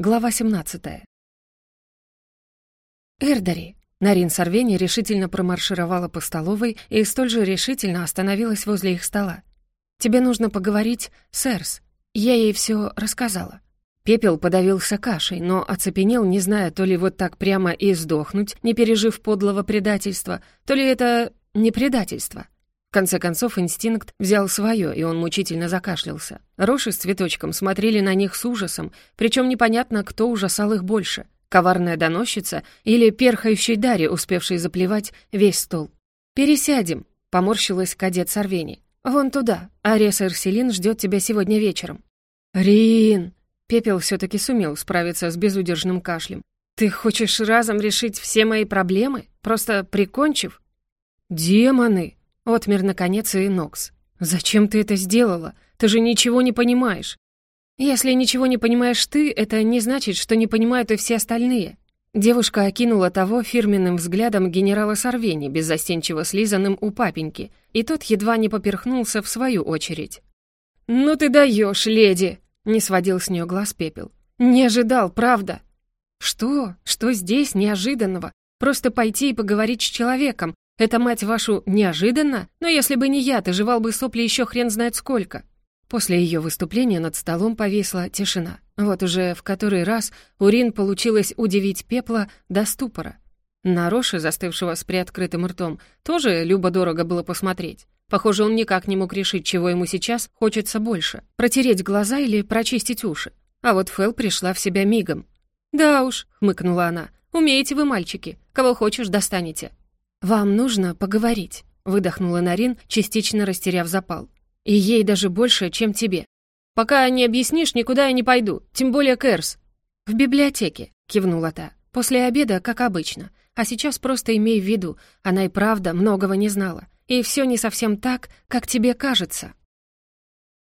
Глава 17. Эрдари. Нарин Сорвени решительно промаршировала по столовой и столь же решительно остановилась возле их стола. «Тебе нужно поговорить с Эрс. Я ей все рассказала». Пепел подавился кашей, но оцепенел, не зная, то ли вот так прямо и сдохнуть, не пережив подлого предательства, то ли это не предательство. В конце концов, инстинкт взял свое, и он мучительно закашлялся. Роши с цветочком смотрели на них с ужасом, причем непонятно, кто ужасал их больше — коварная доносчица или перхающий Дарья, успевший заплевать весь стол. «Пересядем», — поморщилась кадет Сорвени. «Вон туда. Арес Эрселин ждет тебя сегодня вечером». «Рин!» Пепел все таки сумел справиться с безудержным кашлем. «Ты хочешь разом решить все мои проблемы, просто прикончив?» «Демоны!» Отмер, наконец, и Нокс. «Зачем ты это сделала? Ты же ничего не понимаешь». «Если ничего не понимаешь ты, это не значит, что не понимают и все остальные». Девушка окинула того фирменным взглядом генерала Сорвени, беззастенчиво слизанным у папеньки, и тот едва не поперхнулся в свою очередь. «Ну ты даешь, леди!» — не сводил с нее глаз пепел. «Не ожидал, правда?» «Что? Что здесь неожиданного? Просто пойти и поговорить с человеком, это, мать вашу, неожиданно? Но если бы не я, ты жевал бы сопли еще хрен знает сколько». После ее выступления над столом повисла тишина. Вот уже в который раз Урин получилось удивить пепла до ступора. На Роши, застывшего с приоткрытым ртом, тоже любо-дорого было посмотреть. Похоже, он никак не мог решить, чего ему сейчас хочется больше — протереть глаза или прочистить уши. А вот Фэл пришла в себя мигом. «Да уж», — хмыкнула она, — «умеете вы, мальчики, кого хочешь, достанете». «Вам нужно поговорить», — выдохнула Нарин, частично растеряв запал. «И ей даже больше, чем тебе. Пока не объяснишь, никуда я не пойду, тем более Кэрс». «В библиотеке», — кивнула та. «После обеда, как обычно. А сейчас просто имей в виду, она и правда многого не знала. И все не совсем так, как тебе кажется».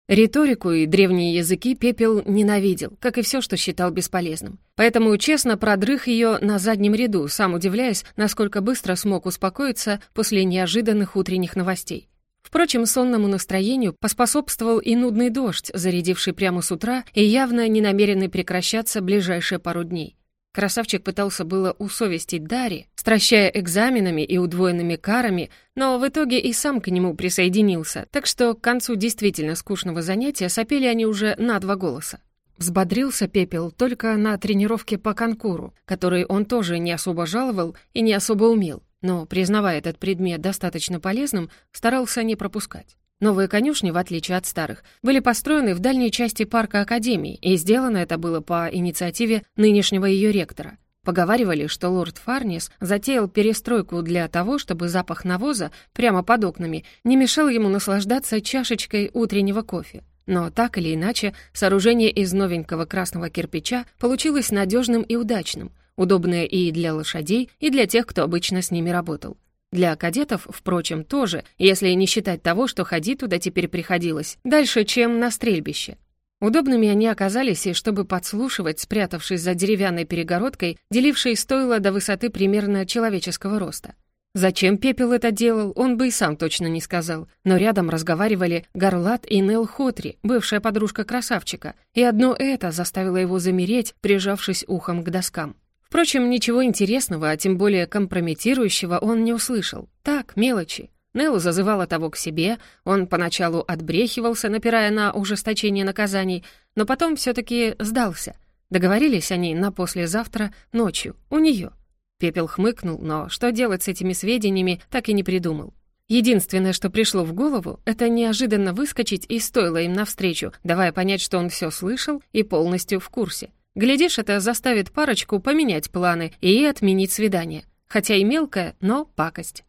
Риторику и древние языки Пепел ненавидел, как и все, что считал бесполезным. Поэтому честно продрых ее на заднем ряду, сам удивляясь, насколько быстро смог успокоиться после неожиданных утренних новостей. Впрочем, сонному настроению поспособствовал и нудный дождь, зарядивший прямо с утра и явно не намеренный прекращаться ближайшие пару дней. Красавчик пытался было усовестить Дари, стращая экзаменами и удвоенными карами, но в итоге и сам к нему присоединился, так что к концу действительно скучного занятия сопели они уже на два голоса. Взбодрился Пепел только на тренировке по конкуру, который он тоже не особо жаловал и не особо умел, но, признавая этот предмет достаточно полезным, старался не пропускать. Новые конюшни, в отличие от старых, были построены в дальней части парка Академии, и сделано это было по инициативе нынешнего ее ректора. Поговаривали, что лорд Фарнис затеял перестройку для того, чтобы запах навоза прямо под окнами не мешал ему наслаждаться чашечкой утреннего кофе. Но так или иначе, сооружение из новенького красного кирпича получилось надежным и удачным, удобное и для лошадей, и для тех, кто обычно с ними работал. Для кадетов, впрочем, тоже, если не считать того, что ходить туда теперь приходилось, дальше, чем на стрельбище. Удобными они оказались и чтобы подслушивать, спрятавшись за деревянной перегородкой, делившей стойло до высоты примерно человеческого роста. Зачем Пепел это делал, он бы и сам точно не сказал, но рядом разговаривали Гарлат и Нел Хотри, бывшая подружка красавчика, и одно это заставило его замереть, прижавшись ухом к доскам. Впрочем, ничего интересного, а тем более компрометирующего он не услышал. Так, мелочи. Неллу зазывала того к себе, он поначалу отбрехивался, напирая на ужесточение наказаний, но потом все таки сдался. Договорились они на послезавтра ночью, у нее. Пепел хмыкнул, но что делать с этими сведениями, так и не придумал. Единственное, что пришло в голову, это неожиданно выскочить и стоило им навстречу, давая понять, что он все слышал и полностью в курсе. Глядишь, это заставит парочку поменять планы и отменить свидание. Хотя и мелкая, но пакость.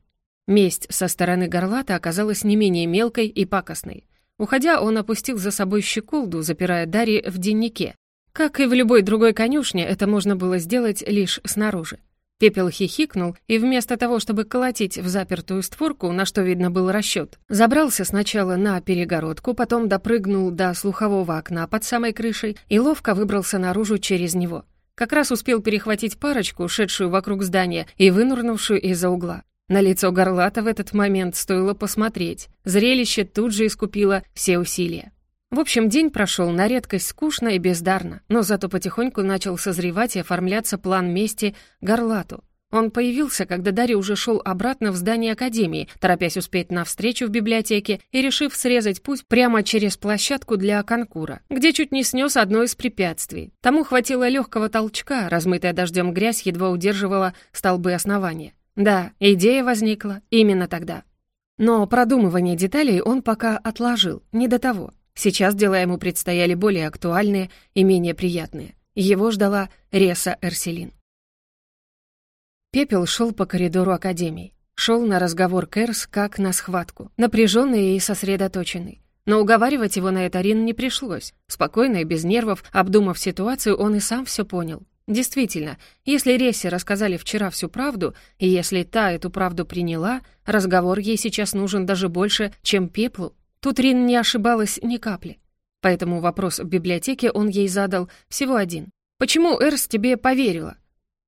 Месть со стороны горлата оказалась не менее мелкой и пакостной. Уходя, он опустил за собой щеколду, запирая Дарьи в деннике. Как и в любой другой конюшне, это можно было сделать лишь снаружи. Пепел хихикнул и вместо того, чтобы колотить в запертую створку, на что, видно, был расчет, забрался сначала на перегородку, потом допрыгнул до слухового окна под самой крышей и ловко выбрался наружу через него. Как раз успел перехватить парочку, шедшую вокруг здания и вынурнувшую из-за угла. На лицо Горлата в этот момент стоило посмотреть. Зрелище тут же искупило все усилия. В общем, день прошел на редкость скучно и бездарно, но зато потихоньку начал созревать и оформляться план мести Горлату. Он появился, когда Дарья уже шел обратно в здание Академии, торопясь успеть на встречу в библиотеке и решив срезать путь прямо через площадку для конкура, где чуть не снес одно из препятствий. Тому хватило легкого толчка, размытая дождем грязь едва удерживала столбы основания. Да, идея возникла именно тогда. Но продумывание деталей он пока отложил, не до того. Сейчас дела ему предстояли более актуальные и менее приятные. Его ждала Реса Эрселин. Пепел шел по коридору Академии. Шел на разговор Кэрс как на схватку, напряженный и сосредоточенный. Но уговаривать его на это Рин не пришлось. Спокойно и без нервов, обдумав ситуацию, он и сам все понял. Действительно, если Рессе рассказали вчера всю правду, и если та эту правду приняла, разговор ей сейчас нужен даже больше, чем пеплу. Тут Рин не ошибалась ни капли. Поэтому вопрос в библиотеке он ей задал всего один. «Почему Эрс тебе поверила?»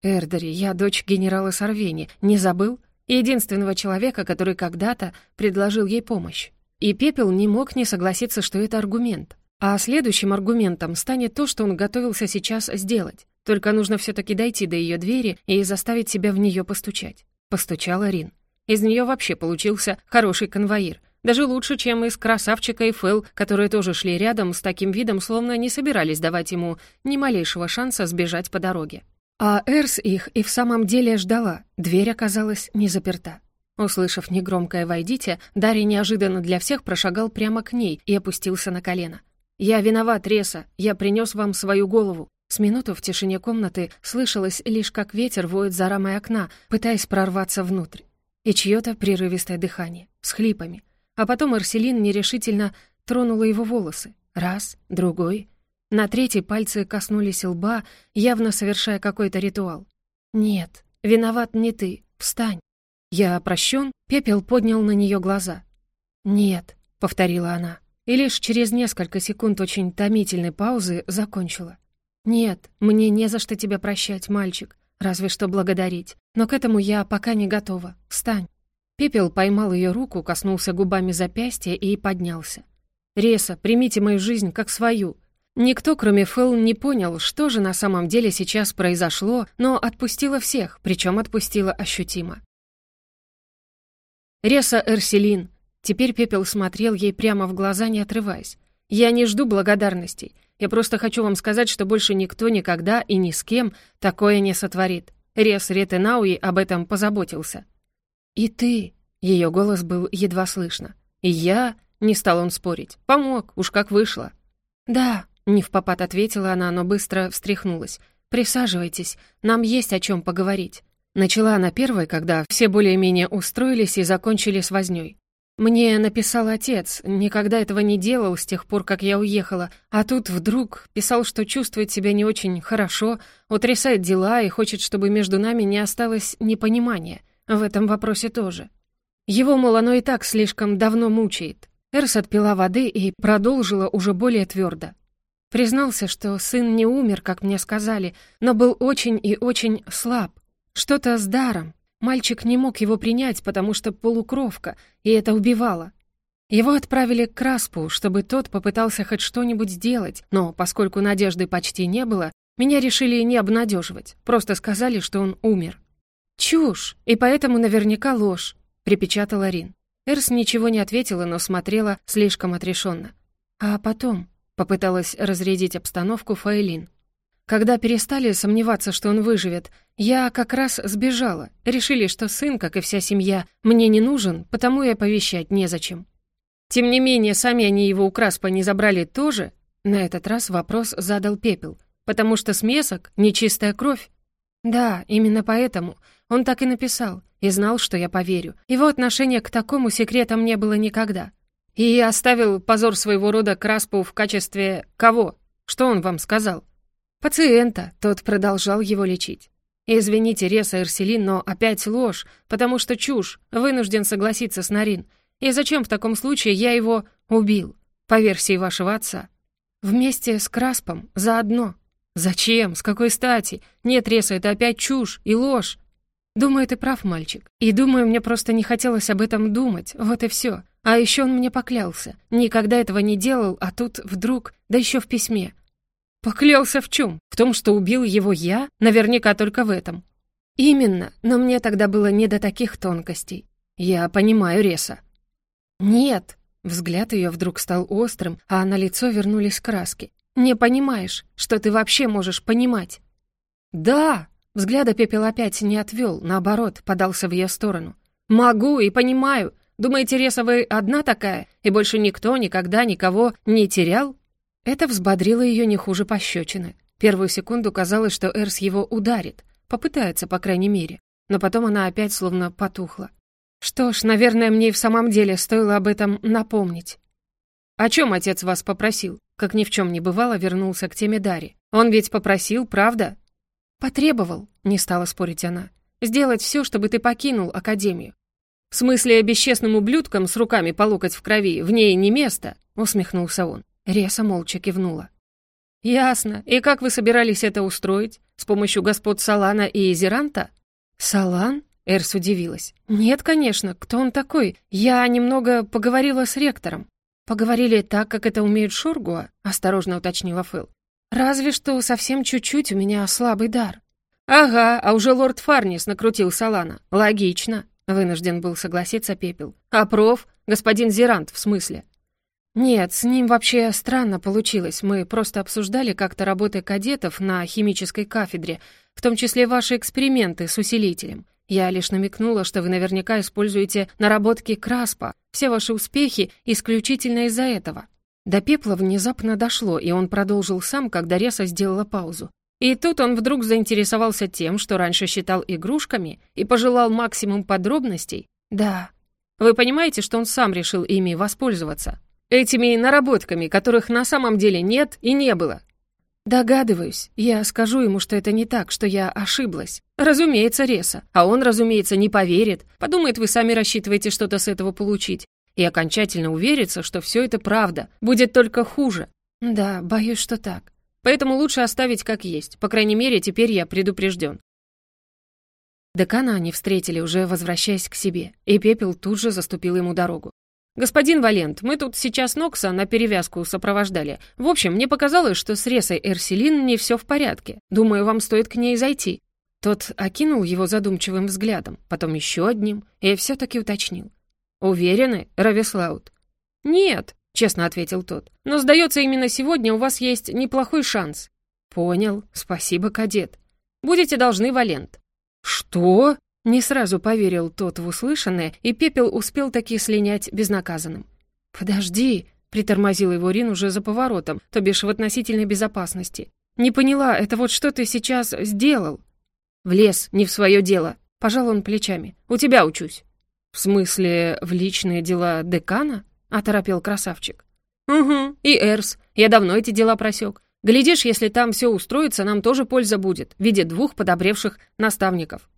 «Эрдери, я дочь генерала Сорвени. Не забыл? Единственного человека, который когда-то предложил ей помощь». И Пепел не мог не согласиться, что это аргумент. А следующим аргументом станет то, что он готовился сейчас сделать. Только нужно все таки дойти до ее двери и заставить себя в нее постучать. Постучала Рин. Из нее вообще получился хороший конвоир — даже лучше, чем из красавчика и Фэл, которые тоже шли рядом с таким видом, словно не собирались давать ему ни малейшего шанса сбежать по дороге. А Эрс их и в самом деле ждала. Дверь оказалась не заперта. Услышав негромкое «войдите», Дарья неожиданно для всех прошагал прямо к ней и опустился на колено. «Я виноват, Реса. Я принес вам свою голову». С минуту в тишине комнаты слышалось лишь, как ветер воет за рамой окна, пытаясь прорваться внутрь. И чьё-то прерывистое дыхание, с хлипами. А потом Арселин нерешительно тронула его волосы. Раз, другой. На третий пальцы коснулись лба, явно совершая какой-то ритуал. «Нет, виноват не ты. Встань». «Я прощен?» Пепел поднял на нее глаза. «Нет», — повторила она. И лишь через несколько секунд очень томительной паузы закончила. «Нет, мне не за что тебя прощать, мальчик. Разве что благодарить. Но к этому я пока не готова. Встань». Пепел поймал ее руку, коснулся губами запястья и поднялся. «Реса, примите мою жизнь как свою». Никто, кроме Фэл, не понял, что же на самом деле сейчас произошло, но отпустила всех, причем отпустила ощутимо. «Реса Эрселин». Теперь Пепел смотрел ей прямо в глаза, не отрываясь. «Я не жду благодарностей. Я просто хочу вам сказать, что больше никто никогда и ни с кем такое не сотворит. Рес Ретенауи об этом позаботился. «И ты?» — ее голос был едва слышно. «И я?» — не стал он спорить. «Помог, уж как вышло». «Да», — не в попад ответила она, но быстро встряхнулась. «Присаживайтесь, нам есть о чем поговорить». Начала она первой, когда все более-менее устроились и закончили с вознёй. «Мне написал отец, никогда этого не делал с тех пор, как я уехала, а тут вдруг писал, что чувствует себя не очень хорошо, утрясает дела и хочет, чтобы между нами не осталось непонимания. В этом вопросе тоже. Его, мол, оно и так слишком давно мучает. Эрс отпила воды и продолжила уже более твердо. Признался, что сын не умер, как мне сказали, но был очень и очень слаб. Что-то с даром. Мальчик не мог его принять, потому что полукровка, и это убивало. Его отправили к Краспу, чтобы тот попытался хоть что-нибудь сделать, но поскольку надежды почти не было, меня решили не обнадеживать, просто сказали, что он умер. «Чушь, и поэтому наверняка ложь», — припечатала Рин. Эрс ничего не ответила, но смотрела слишком отрешенно. А потом попыталась разрядить обстановку Фаэлин. Когда перестали сомневаться, что он выживет, я как раз сбежала. Решили, что сын, как и вся семья, мне не нужен, потому и оповещать незачем. Тем не менее, сами они его у Краспа не забрали тоже? На этот раз вопрос задал Пепел. Потому что смесок — нечистая кровь. Да, именно поэтому. Он так и написал, и знал, что я поверю. Его отношение к такому секретам не было никогда. И оставил позор своего рода Краспу в качестве кого? Что он вам сказал? Пациента, тот продолжал его лечить. Извините, Реса Эрселин, но опять ложь, потому что чушь, вынужден согласиться с Нарин. И зачем в таком случае я его убил? По версии вашего отца. Вместе с Краспом, заодно. Зачем? С какой стати? Нет, Реса, это опять чушь и ложь. «Думаю, ты прав, мальчик. И думаю, мне просто не хотелось об этом думать. Вот и все. А еще он мне поклялся. Никогда этого не делал, а тут вдруг, да еще в письме. Поклялся в чем? В том, что убил его я? Наверняка только в этом. Именно, но мне тогда было не до таких тонкостей. Я понимаю Реса. Нет. Взгляд ее вдруг стал острым, а на лицо вернулись краски. Не понимаешь, что ты вообще можешь понимать. Да, взгляда Пепел опять не отвел, наоборот, подался в ее сторону. Могу и понимаю. Думаете, Реса, вы одна такая, и больше никто никогда никого не терял? Это взбодрило ее не хуже пощечины. Первую секунду казалось, что Эрс его ударит, попытается, по крайней мере, но потом она опять словно потухла. Что ж, наверное, мне и в самом деле стоило об этом напомнить. «О чем отец вас попросил?» Как ни в чем не бывало, вернулся к теме Дари. «Он ведь попросил, правда?» «Потребовал», — не стала спорить она. «Сделать все, чтобы ты покинул Академию. «В смысле, бесчестным ублюдкам с руками по локоть в крови в ней не место?» — усмехнулся он. Реса молча кивнула. «Ясно. И как вы собирались это устроить? С помощью господ Салана и Зеранта?» «Салан?» — Эрс удивилась. «Нет, конечно. Кто он такой? Я немного поговорила с ректором». «Поговорили так, как это умеют Шургуа?» — осторожно уточнила Фэл. «Разве что совсем чуть-чуть у меня слабый дар». «Ага, а уже лорд Фарнис накрутил Салана. Логично». Вынужден был согласиться Пепел. «А проф? Господин Зерант, в смысле?» «Нет, с ним вообще странно получилось. Мы просто обсуждали как-то работы кадетов на химической кафедре, в том числе ваши эксперименты с усилителем. Я лишь намекнула, что вы наверняка используете наработки Краспа. Все ваши успехи исключительно из-за этого». До Пепла внезапно дошло, и он продолжил сам, когда Реса сделала паузу. И тут он вдруг заинтересовался тем, что раньше считал игрушками, и пожелал максимум подробностей. Да. Вы понимаете, что он сам решил ими воспользоваться? Этими наработками, которых на самом деле нет и не было. Догадываюсь. Я скажу ему, что это не так, что я ошиблась. Разумеется, Реса. А он, разумеется, не поверит. Подумает, вы сами рассчитываете что-то с этого получить. И окончательно уверится, что все это правда. Будет только хуже. Да, боюсь, что так. Поэтому лучше оставить как есть. По крайней мере, теперь я предупрежден. Декана они встретили, уже возвращаясь к себе, и Пепел тут же заступил ему дорогу. «Господин Валент, мы тут сейчас Нокса на перевязку сопровождали. В общем, мне показалось, что с Ресой Эрселин не все в порядке. Думаю, вам стоит к ней зайти». Тот окинул его задумчивым взглядом, потом еще одним, и все-таки уточнил. «Уверены, Равислаут?» «Нет», — честно ответил тот. «Но, сдается, именно сегодня у вас есть неплохой шанс». «Понял. Спасибо, кадет. Будете должны Валент». «Что?» — не сразу поверил тот в услышанное, и Пепел успел таки слинять безнаказанным. «Подожди», — притормозил его Рин уже за поворотом, то бишь в относительной безопасности. «Не поняла, это вот что ты сейчас сделал?» «Влез, не в свое дело», — пожал он плечами. «У тебя учусь». «В смысле, в личные дела декана?» — оторопел красавчик. «Угу, и Эрс. Я давно эти дела просек. Глядишь, если там все устроится, нам тоже польза будет, в виде двух подобревших наставников».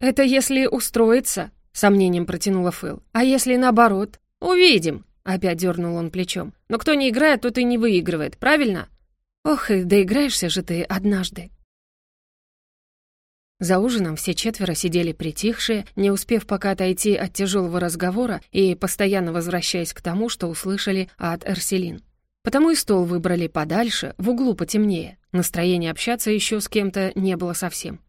«Это если устроится», — сомнением протянула Фэл. «А если наоборот?» «Увидим», — опять дернул он плечом. «Но кто не играет, тот и не выигрывает, правильно?» «Ох, и доиграешься же ты однажды», за ужином все четверо сидели притихшие, не успев пока отойти от тяжелого разговора и постоянно возвращаясь к тому, что услышали от Эрселин. Потому и стол выбрали подальше, в углу потемнее. Настроения общаться еще с кем-то не было совсем.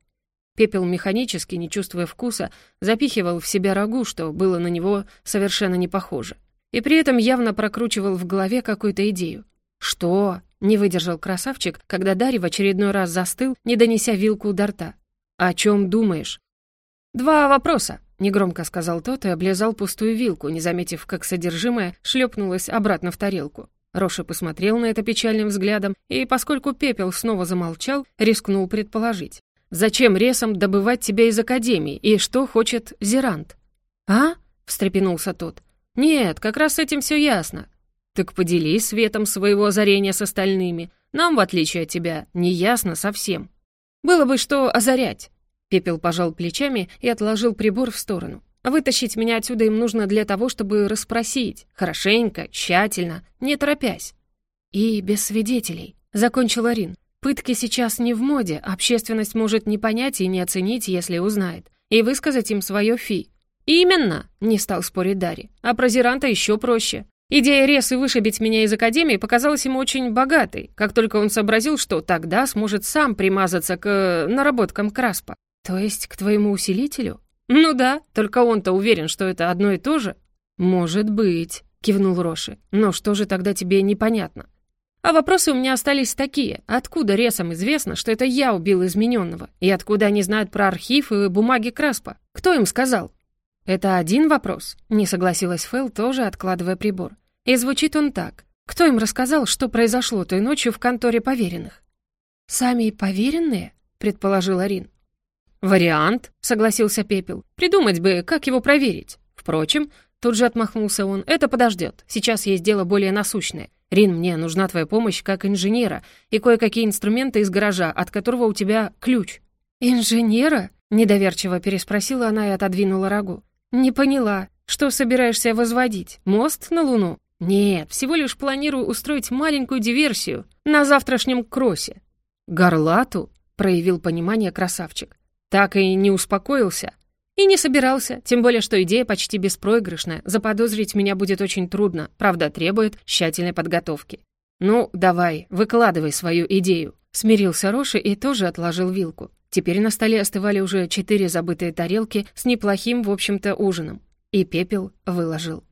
Пепел механически, не чувствуя вкуса, запихивал в себя рагу, что было на него совершенно не похоже. И при этом явно прокручивал в голове какую-то идею. «Что?» — не выдержал красавчик, когда Дарья в очередной раз застыл, не донеся вилку до рта. «О чем думаешь?» «Два вопроса», — негромко сказал тот и облизал пустую вилку, не заметив, как содержимое шлепнулось обратно в тарелку. Роша посмотрел на это печальным взглядом и, поскольку пепел снова замолчал, рискнул предположить. «Зачем ресом добывать тебя из Академии, и что хочет Зерант?» «А?» — встрепенулся тот. «Нет, как раз с этим все ясно. Так поделись светом своего озарения с остальными. Нам, в отличие от тебя, не ясно совсем». «Было бы что озарять!» Пепел пожал плечами и отложил прибор в сторону. «Вытащить меня отсюда им нужно для того, чтобы расспросить. Хорошенько, тщательно, не торопясь». «И без свидетелей», — закончил Арин. «Пытки сейчас не в моде, общественность может не понять и не оценить, если узнает, и высказать им свое фи. «Именно!» — не стал спорить Дарри. «А про Зеранта еще проще. Идея Ресы вышибить меня из Академии показалась ему очень богатой, как только он сообразил, что тогда сможет сам примазаться к э, наработкам Краспа. То есть к твоему усилителю? Ну да, только он-то уверен, что это одно и то же. Может быть, кивнул Роши. Но что же тогда тебе непонятно? А вопросы у меня остались такие. Откуда Ресам известно, что это я убил измененного? И откуда они знают про архив и бумаги Краспа? Кто им сказал? «Это один вопрос», — не согласилась Фэл, тоже откладывая прибор. И звучит он так. «Кто им рассказал, что произошло той ночью в конторе поверенных?» «Сами поверенные?» — предположил Рин. «Вариант», — согласился Пепел. «Придумать бы, как его проверить. Впрочем, тут же отмахнулся он, это подождет. Сейчас есть дело более насущное. Рин, мне нужна твоя помощь как инженера и кое-какие инструменты из гаража, от которого у тебя ключ». «Инженера?» — недоверчиво переспросила она и отодвинула рогу. «Не поняла. Что собираешься возводить? Мост на Луну?» «Нет, всего лишь планирую устроить маленькую диверсию на завтрашнем кроссе». «Горлату?» — проявил понимание красавчик. «Так и не успокоился?» «И не собирался, тем более, что идея почти беспроигрышная. Заподозрить меня будет очень трудно, правда, требует тщательной подготовки». «Ну, давай, выкладывай свою идею», — смирился Роши и тоже отложил вилку. Теперь на столе остывали уже четыре забытые тарелки с неплохим, в общем-то, ужином. И пепел выложил.